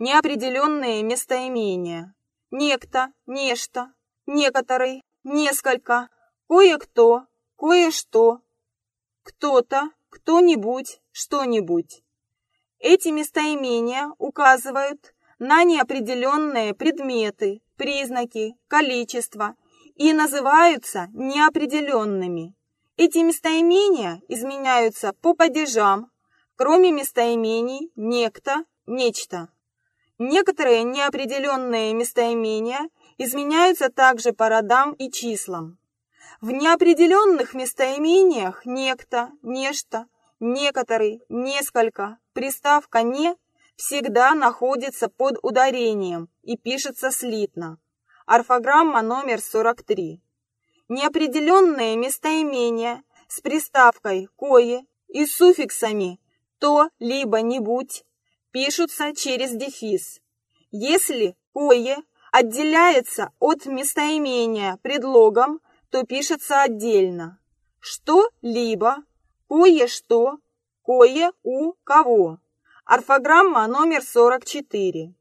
Неопределенные местоимения. Некто, нечто, некоторый, несколько, кое-кто, кое-что, кто-то, кто-нибудь, что-нибудь. Эти местоимения указывают на неопределенные предметы, признаки, количество и называются неопределенными. Эти местоимения изменяются по падежам, кроме местоимений «некто», «нечто». Некоторые неопределенные местоимения изменяются также по родам и числам. В неопределенных местоимениях «некто», «нечто», «некоторый», «несколько» приставка «не» всегда находится под ударением и пишется слитно. Орфограмма номер 43. Неопределенные местоимения с приставкой «кое» и суффиксами «то» либо «нибудь» пишутся через дефис. Если «кое» отделяется от местоимения предлогом, то пишется отдельно. Что-либо, кое-что, кое у кого. Орфограмма номер 44.